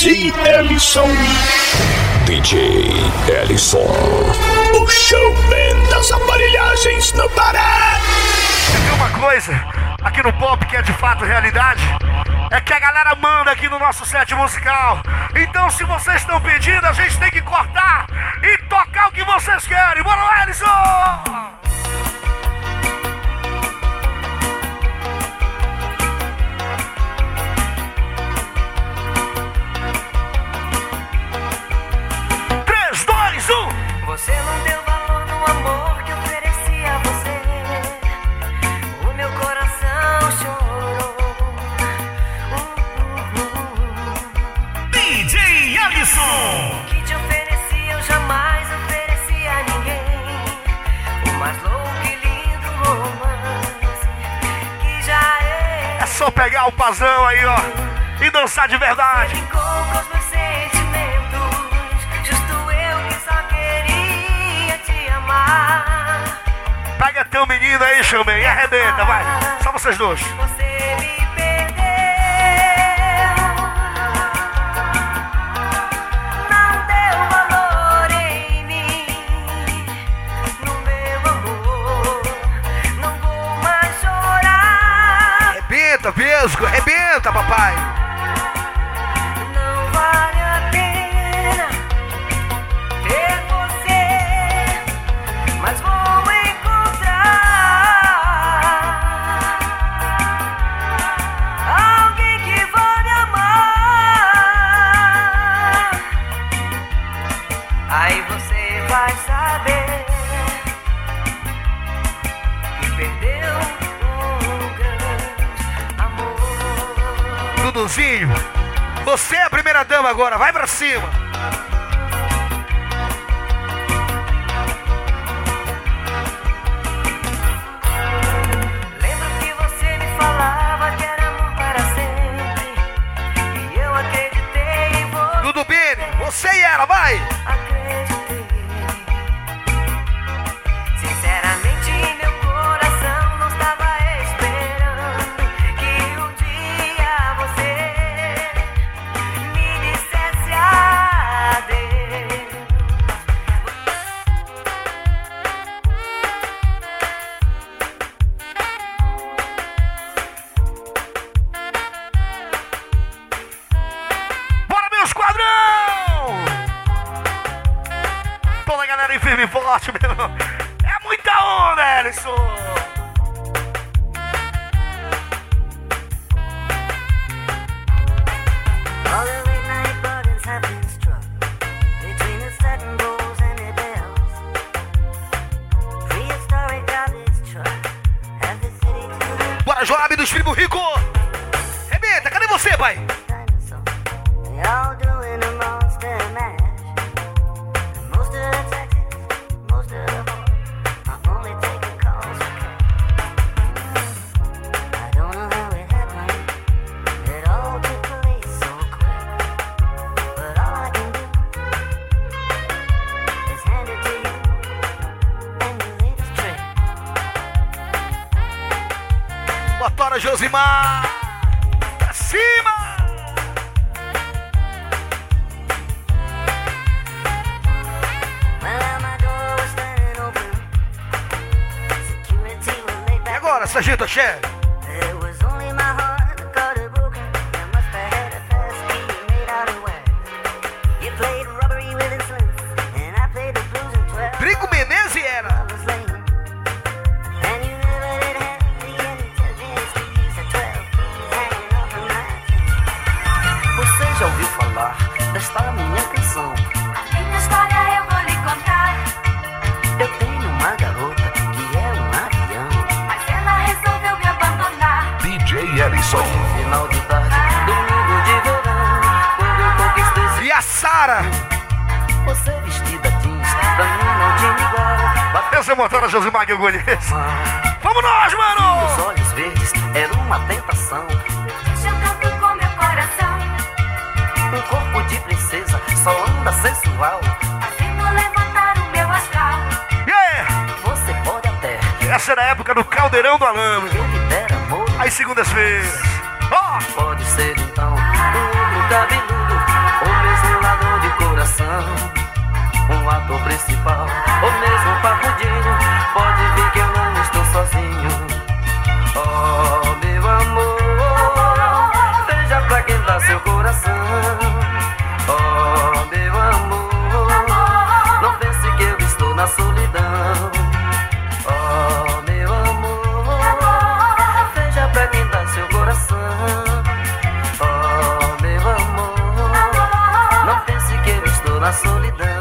DJ Ellison. DJ Ellison. O showman das aparelhagens no Pará. Tem uma coisa aqui no pop que é de fato realidade. É que a galera manda aqui no nosso set musical. Então, se vocês estão pedindo, a gente tem que cortar e tocar o que vocês querem. Bora lá, Ellison! Você não deu valor no amor que ofereci a você. O meu coração chorou. Uh, uh, uh. DJ Ellison. O que te ofereci eu jamais ofereci a ninguém. O mais louco e lindo romance que já é. É só pegar o pazão aí, ó, e dançar de verdade. Pega teu menino aí, chamei, e arrebenta, vai. Só vocês dois. Você me perdeu. Não deu valor em mim. No meu amor. Não vou mais chorar. Arrebenta, Vesgo, arrebenta, papai. Cima. Primo Rico. Rebenta, cadê você, pai? Bateu Essa a motora Josimar conheço. mar. Vamos nós, Os mano. olhos verdes era uma tentação. Deixa eu canto com meu coração, Um corpo de princesa, só anda sensual. fazendo levantar o meu astral. Yeah. Você pode até Essa era a época do Caldeirão do Alambre. eu lhe der amor. Às segundas-feiras. Ó. Pode ser então um cabeludo o ator principal, ou mesmo papudinho, pode ver que eu não estou sozinho. Oh, meu amor, veja pra quem dá seu coração. Oh, meu amor, não pense que eu estou na solidão. Oh, meu amor, veja pra quem dá seu coração. Oh, na solidão.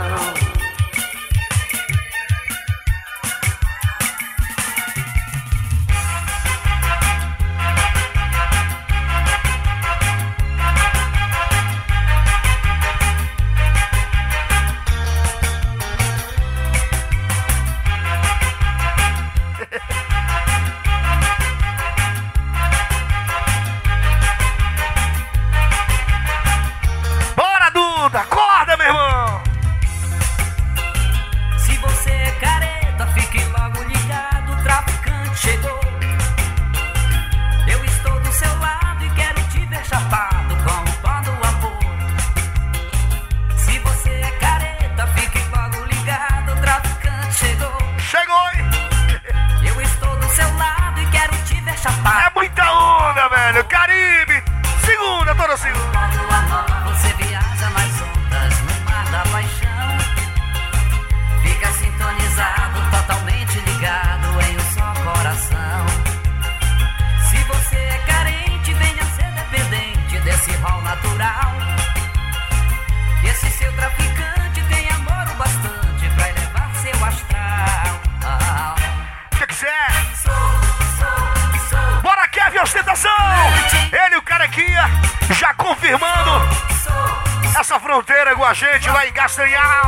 社区来一家生鸭。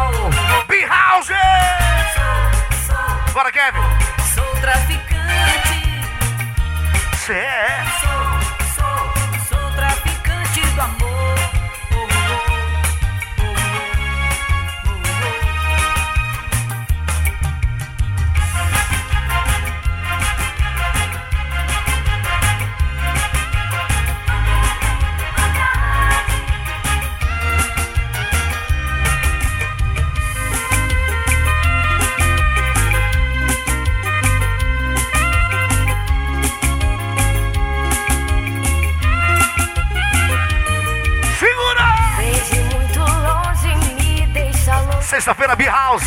sexta-feira, Be House.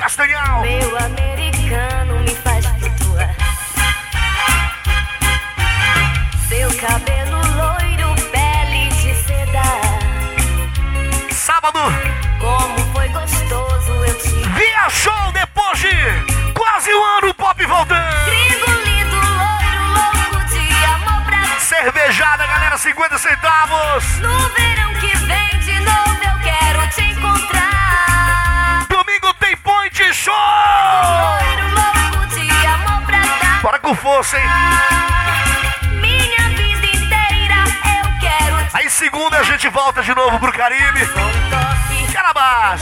Castanhal. Meu americano me faz flutuar. Seu cabelo loiro, pele de seda. Sábado. Como foi gostoso eu te. Viajou depois de quase um ano, pop voltando. Gringo lindo, loiro, louco de amor pra. Cervejada, galera, 50 centavos. No verão. moça, hein? Minha vida inteira eu quero. Aí segunda a gente volta de novo pro Caribe. Carabás!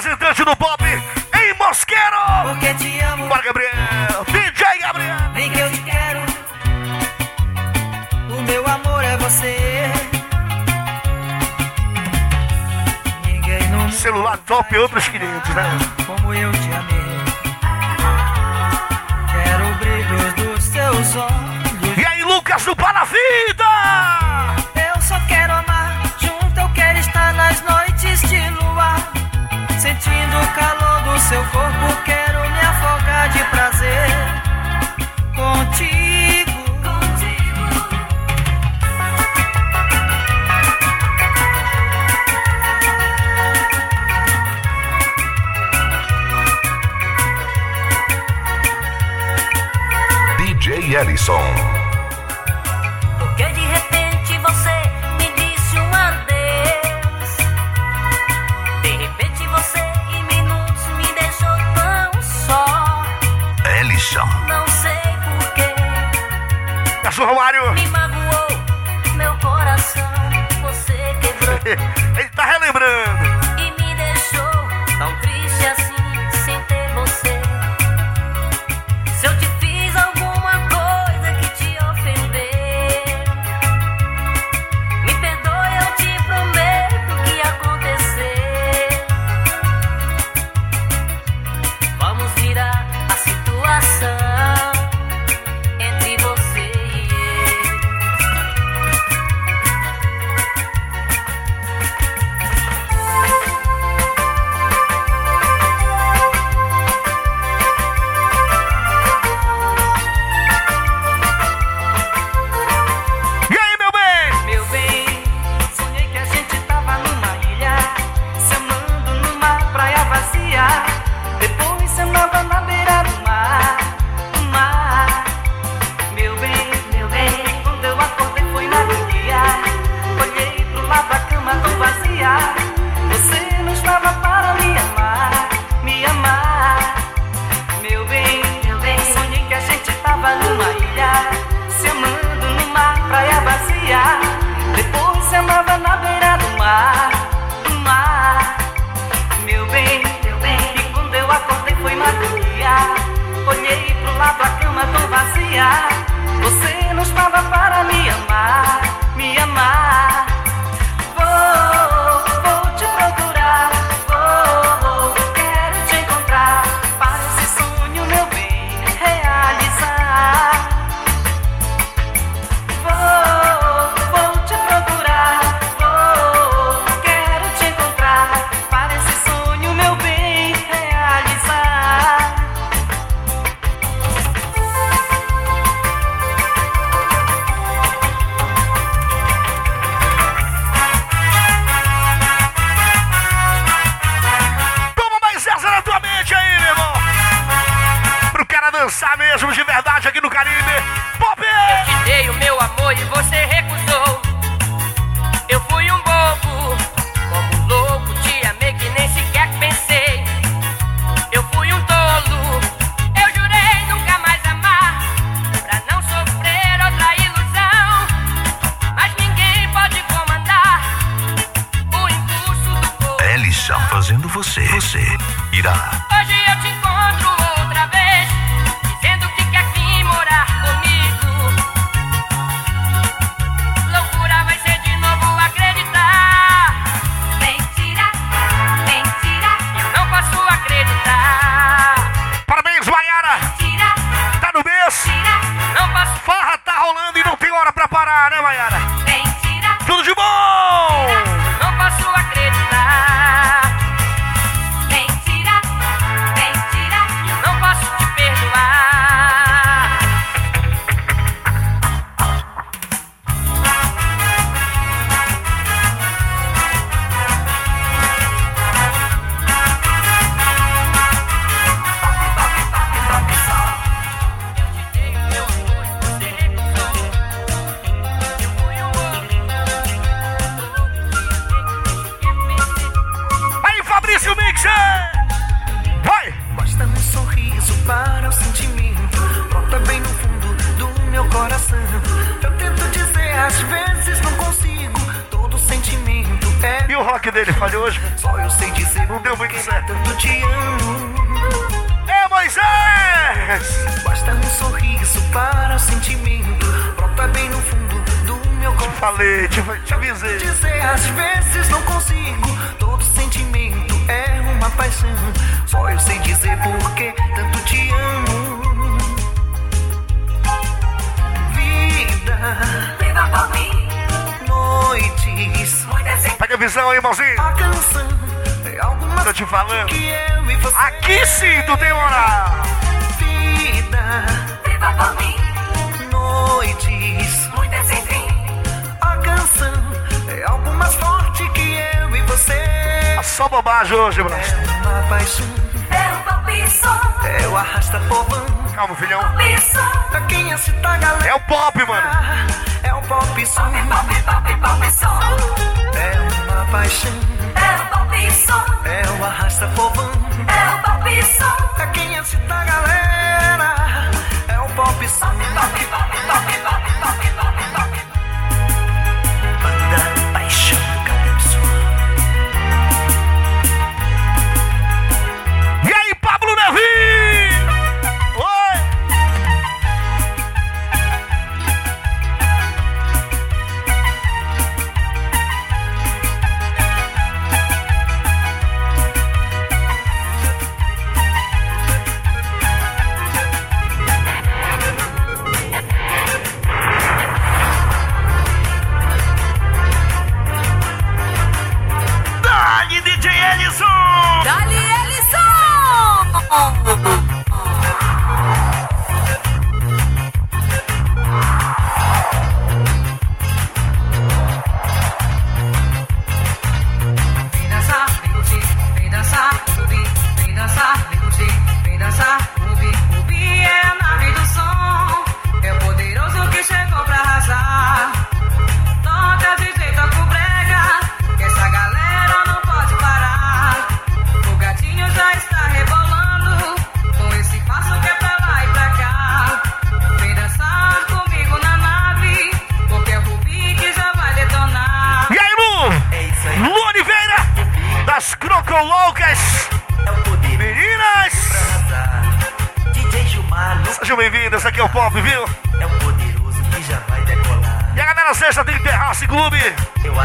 representante do pop em Mosqueiro. Porque te amo. Bora, Gabriel. DJ Gabriel. Vem que eu te quero. O meu amor é você. Ninguém não. Celular top e outros 500, né? Seu corpo, hoje, É uma paixão, é um palpito, é o arrasta povão. Calma, filhão. Pra quem é, a galera. É o pop, mano. É o pop som. Pop, pop, pop, pop, som. É uma pop, é um pop,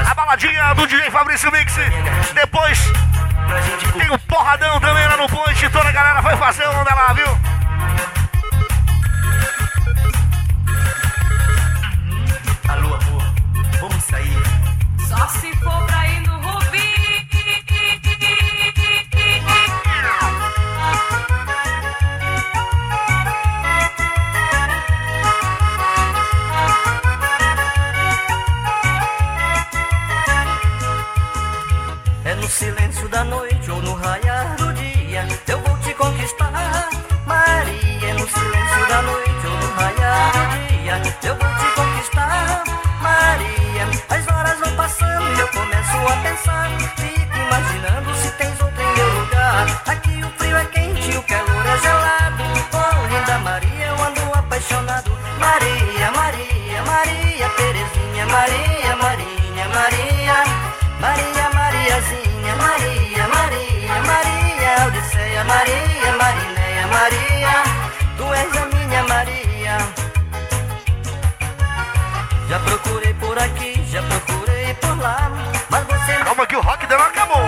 a baladinha do DJ Fabrício Mix. Depois tem o um porradão também lá no ponte. Toda a galera vai fazer onda lá, viu? pensar. Fico imaginando se tens outro em meu lugar. Aqui o frio é quente, o calor é gelado. Oh, linda Maria, eu ando apaixonado. Maria, Maria, Maria, Terezinha, Maria, Marinha, Maria, Maria, Mariazinha, Maria, Maria, Maria, Odisseia, Maria, Marinéia, Maria, tu és a minha Maria. Já procurei que não acabou.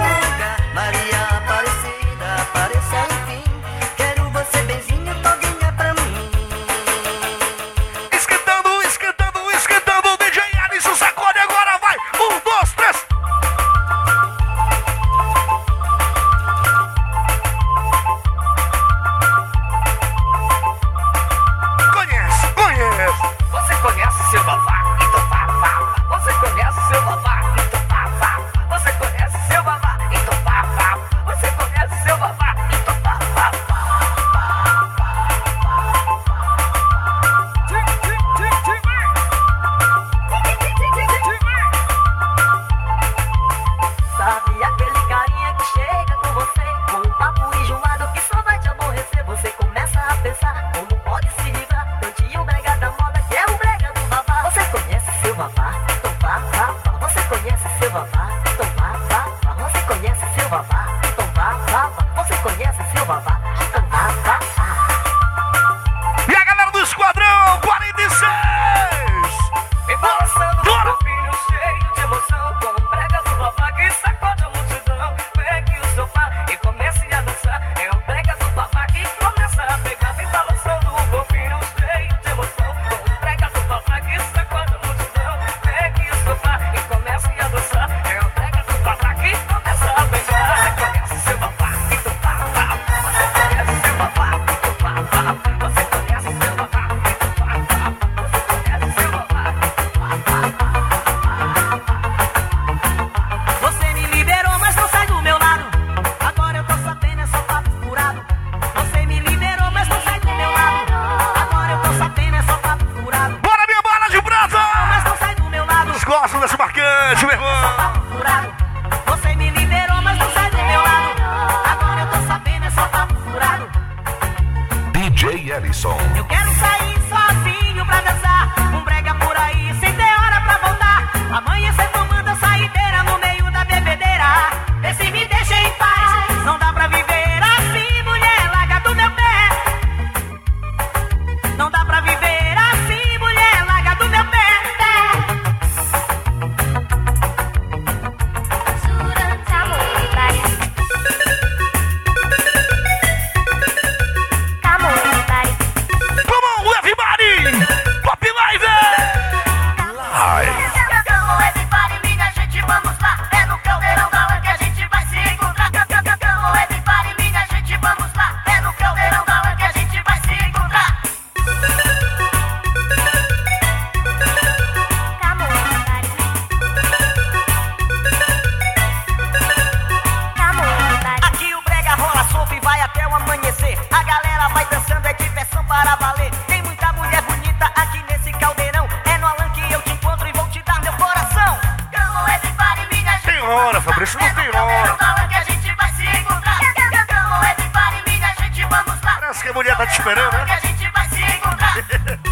mulher tá te esperando, né? A gente vai se encontrar.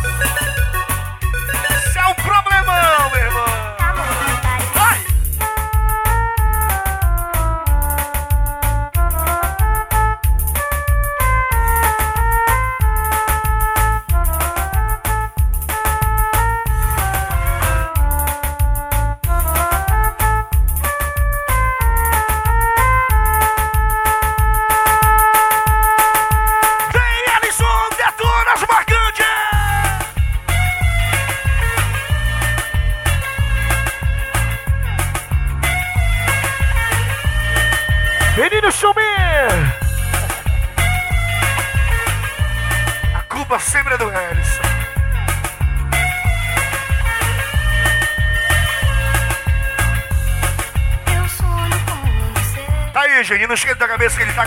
cabeça que ele está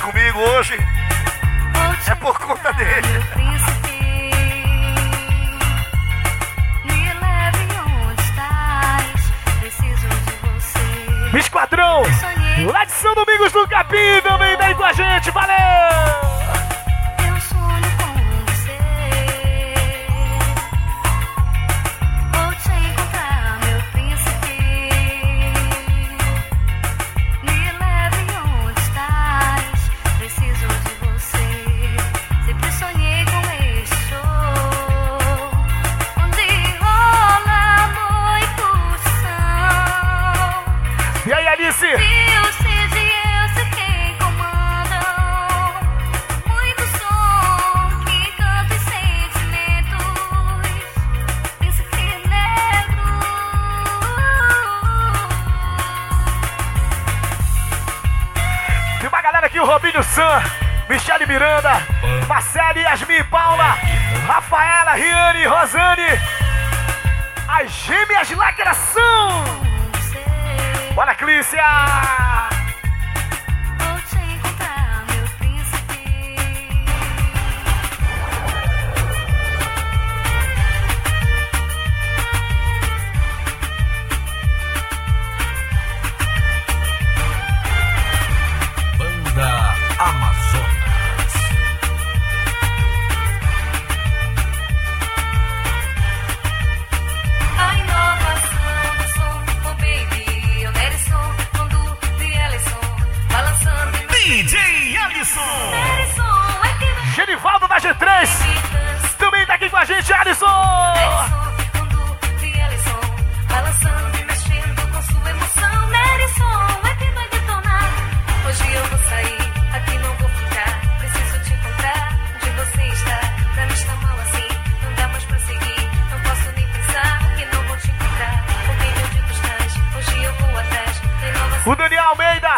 o Daniel Almeida,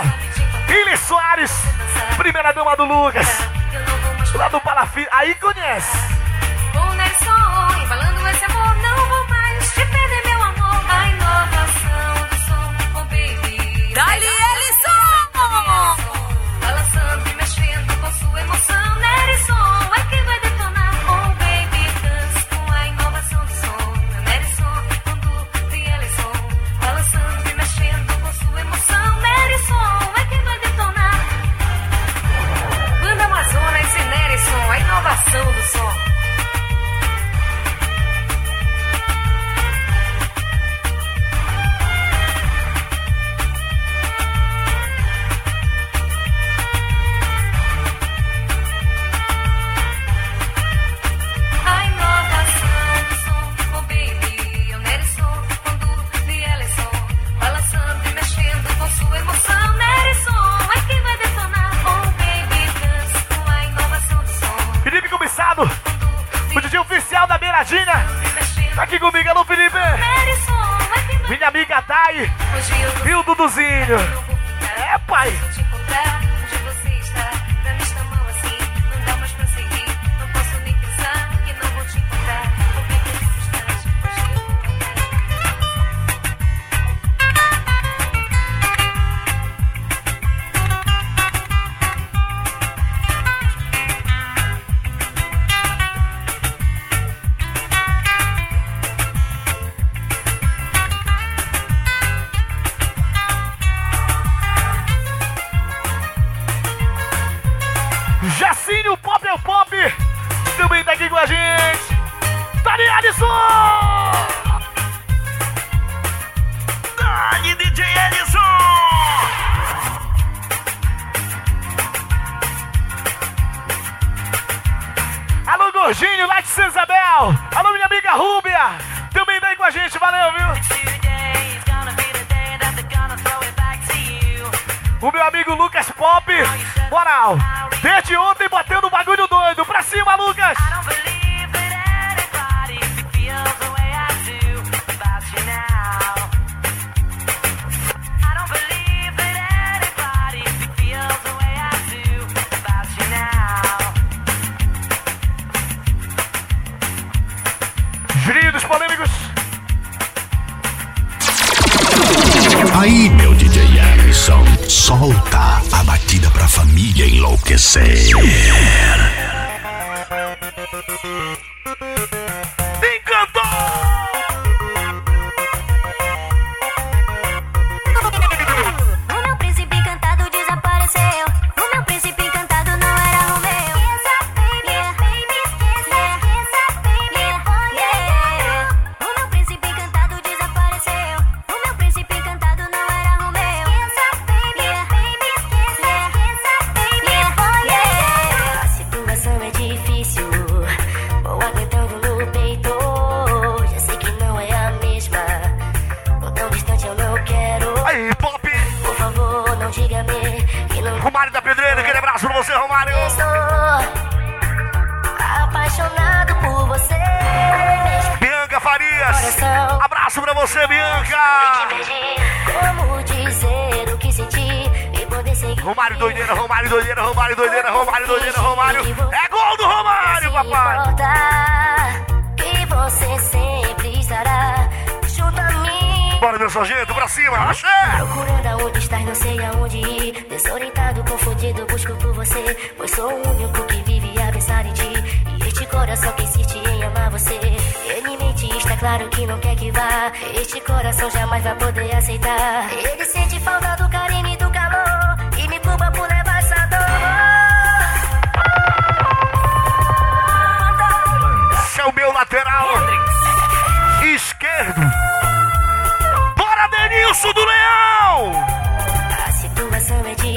Ili Soares, primeira dama do Lucas, lá do Palafim, aí conhece.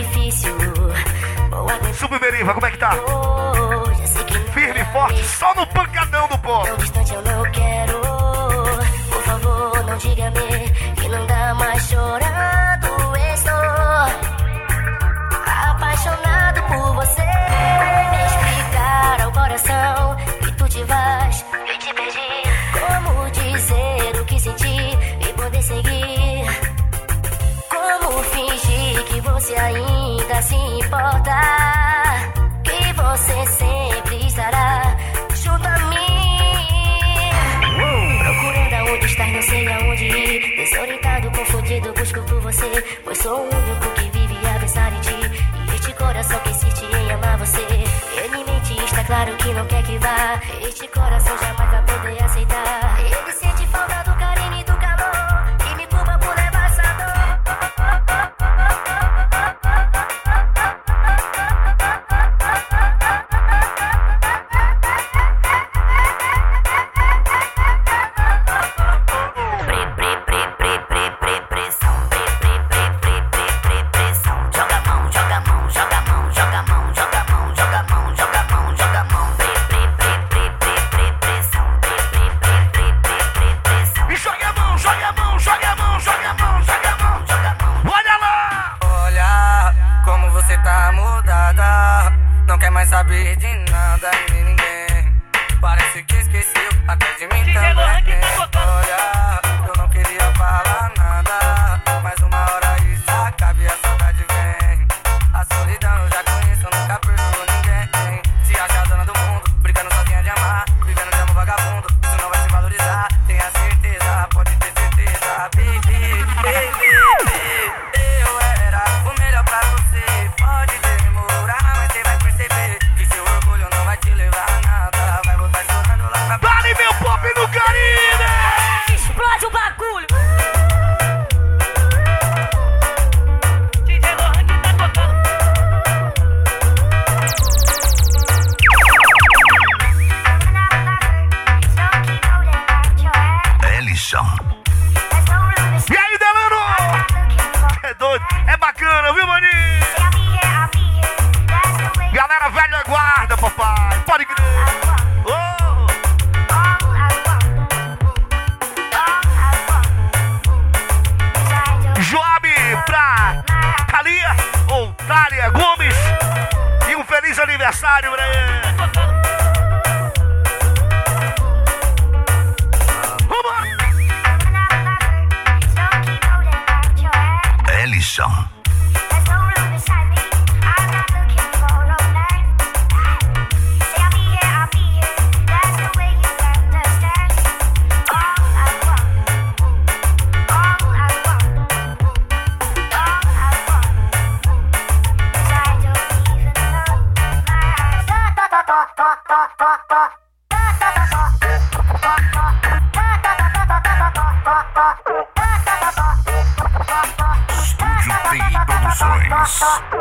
difícil. Submeriva, como é que tá? Firme e é forte, só no pancadão do povo. Tão distante eu não quero. Por favor, não diga-me que não dá mais chorando. Estou apaixonado por você. Me explicar ao coração que tu te vais. busco por você, pois sou o único que vive a pensar em ti. E este coração que insiste em amar você, ele mente, está claro que não quer que vá. Este coração jamais vai poder aceitar. mais saber de nada e de ninguém. Parece que esqueceu até de mim DJ também. Olha, eu não queria falar nada. thought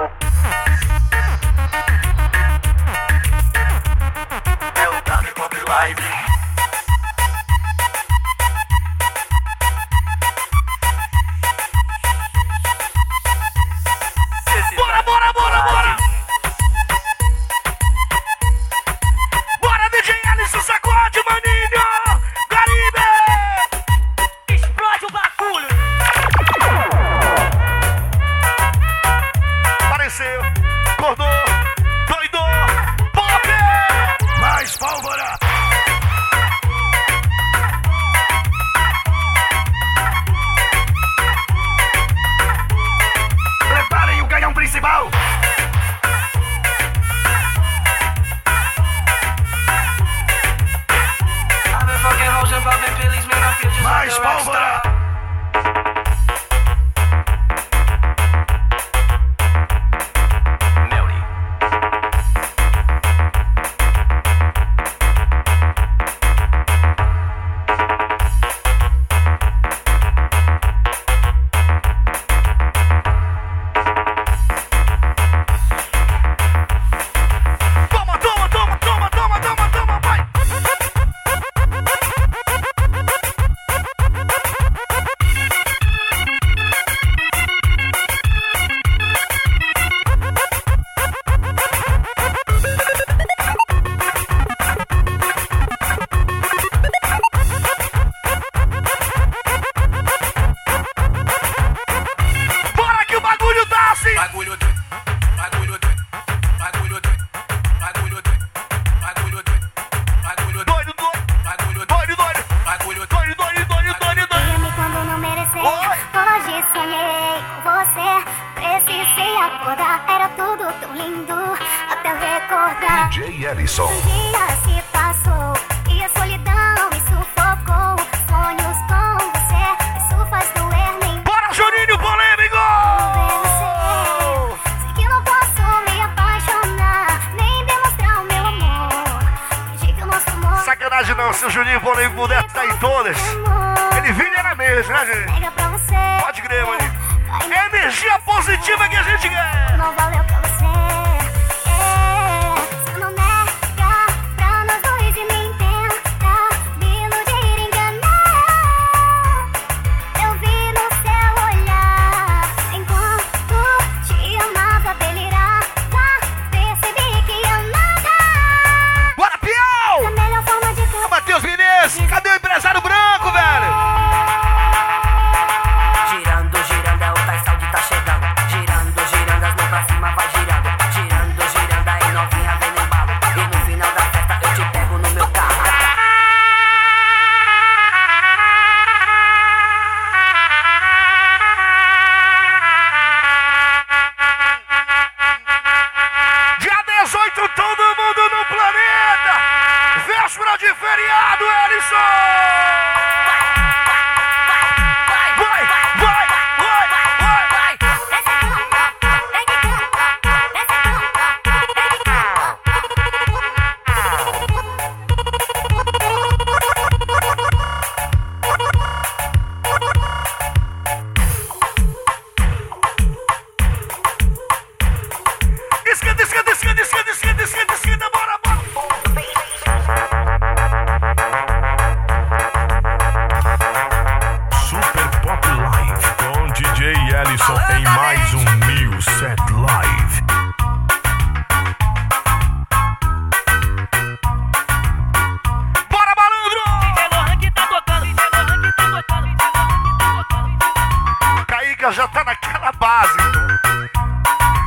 música já tá naquela base.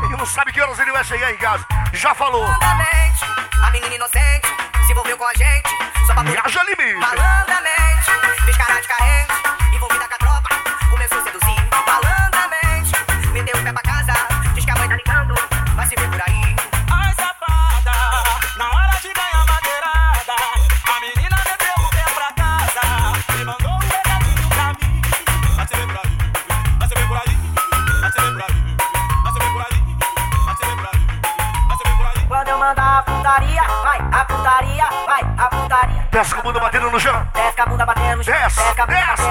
Ele não sabe que horas ele vai chegar em casa. Já falou. A menina inocente se envolveu com a gente. Só pra... Viaja limite. Malandramente, fez cara de carente. Desce com a bunda batendo no chão. Desce com a bunda batendo no chão. Desce, desce,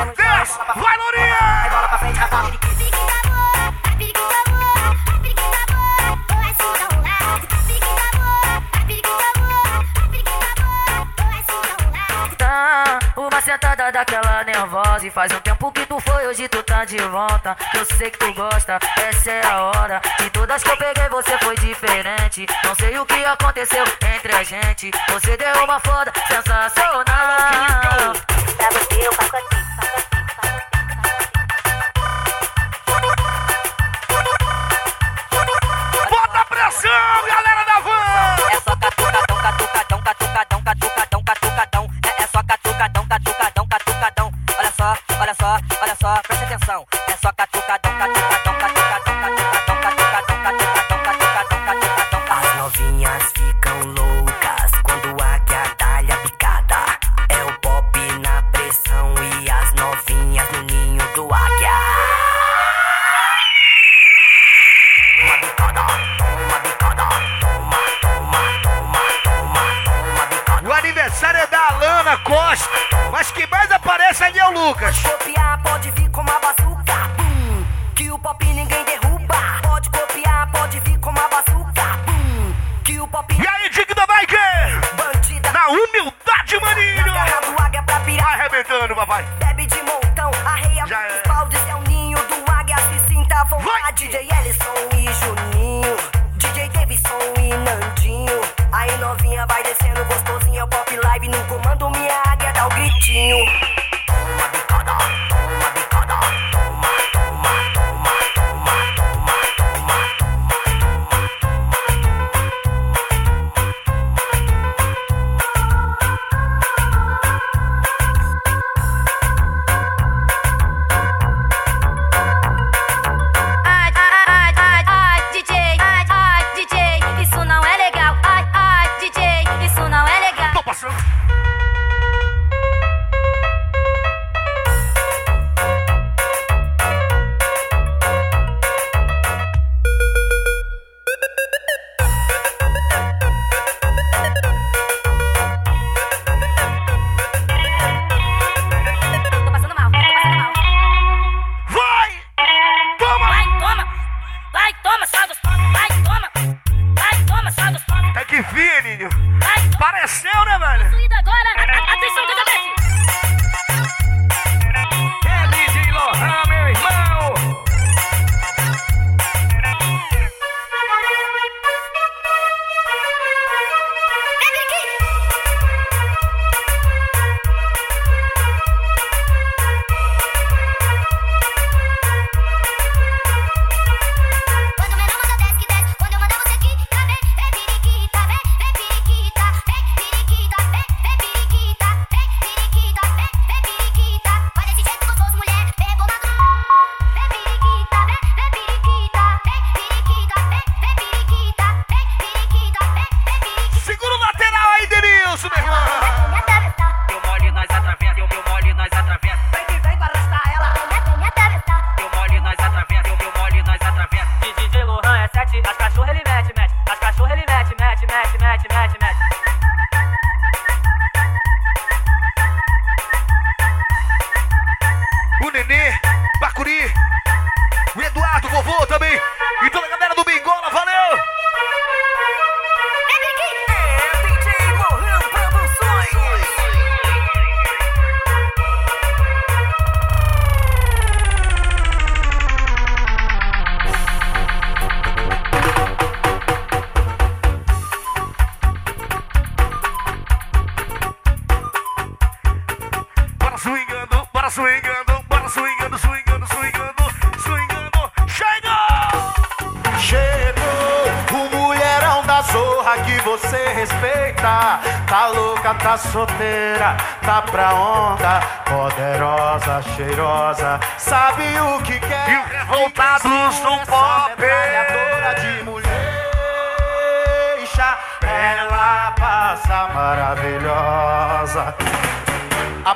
faz um tempo que tu foi, hoje tu tá de volta. Eu sei que tu gosta, essa é a hora. De todas que eu peguei, você foi diferente. Não sei o que aconteceu entre a gente. Você deu uma foda sensacional. Pra. Bota pressão,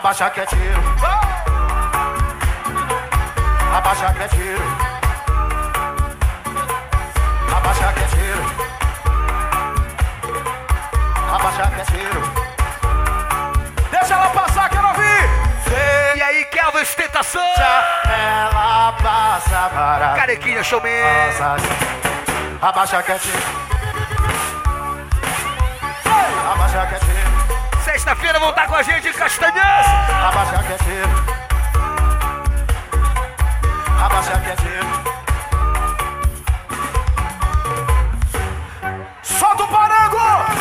Abaixa que é tiro. Abaixa que é tiro. Abaixa que é tiro. Abaixa que é tiro. Deixa ela passar, quero ouvir. E aí, Kelvin, ostentação. Ela passa maravilhosa. Carequinha, showman. Abaixa que é tiro. Sexta-feira vão estar com a gente em Castanhas. Abaixa que é tiro. Abaixa que é tiro. Solta o parango!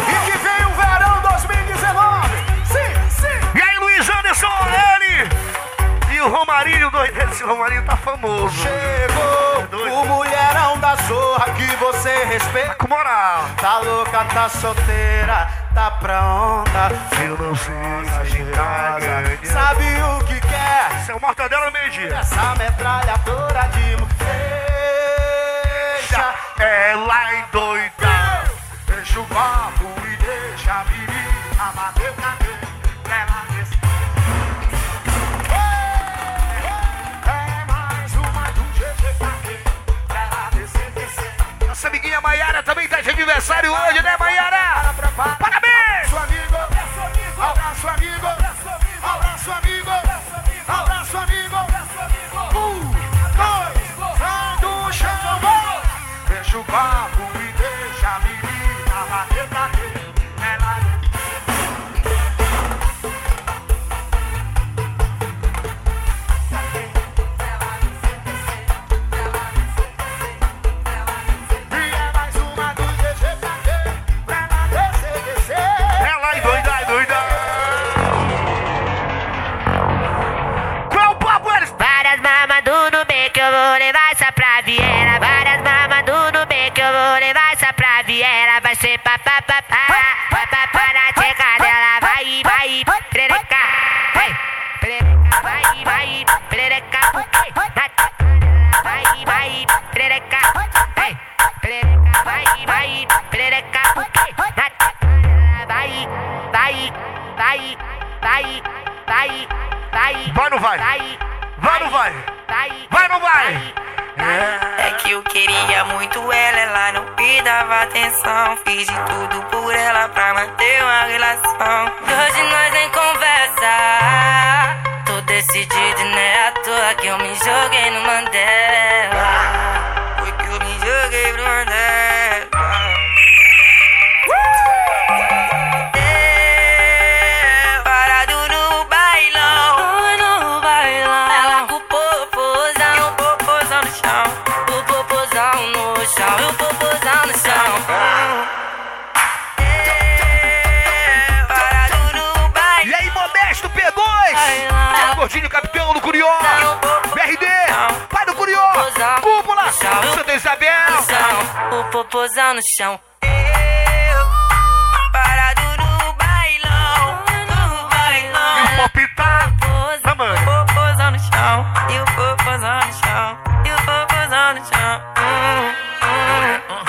E que vem o verão 2019! Sim, sim! E aí, Luiz Anderson, ele e o Romarinho, doido. Esse Romarinho tá famoso. Chegou o mulherão da zorra que você respeita. Com moral. Tá louca, tá solteira, tá pra onda. Eu não sei se tá. Sabe o que quer? Seu mortadela no meio-dia. Essa metralhadora de mulher. Ela endoida. Deixa o papo e deixa a menina bater dentro. Ela desce. É. Nossa amiguinha Maiara também tá de aniversário hoje, né, Maiara? Parabéns! Abraço amigo, abraço amigo, abraço amigo, abraço amigo. Um, dois, sai do chão, deixa o papo e deixa a bater pra vai. Não vai? Vai, não vai? vai, não vai? É que eu queria muito ela, ela não me dava atenção. Fiz de tudo por ela pra manter uma relação. Hoje nós nem conversa. Tô decidido, né? À toa que eu me joguei no Mandela. Popozão no chão. Eu, parado no bailão. No bailão. E o pop tá. Popozão, mano. popozão no chão. E o popozão no chão. E o popozão no chão. Hum, hum,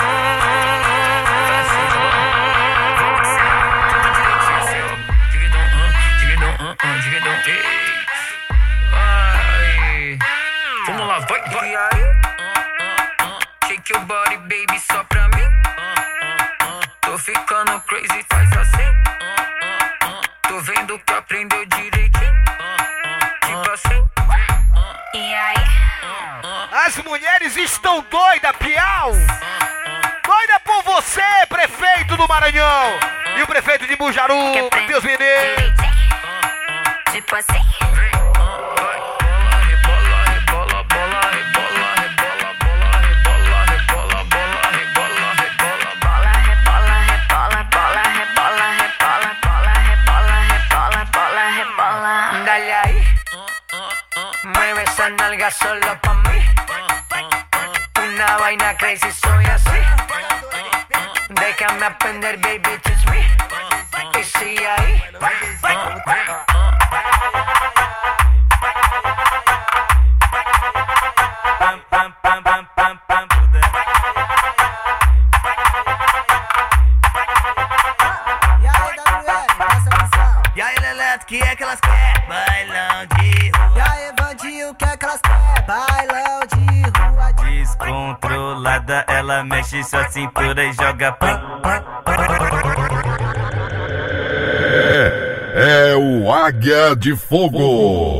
Vamos lá, vai, vai. Crazy, faz assim. Tô vendo que aprendeu direitinho. Tipo assim. E aí? As mulheres estão doidas, Piau. Doida por você, prefeito do Maranhão. E o prefeito de Bujaru, Deus Menezes. Tipo assim. Solo pa' mí. Una vaina crazy, soy así. Déjame aprender, baby, teach me. Y sigue ahí. Ela mexe sua cintura e joga pum. É, é o Águia de Fogo.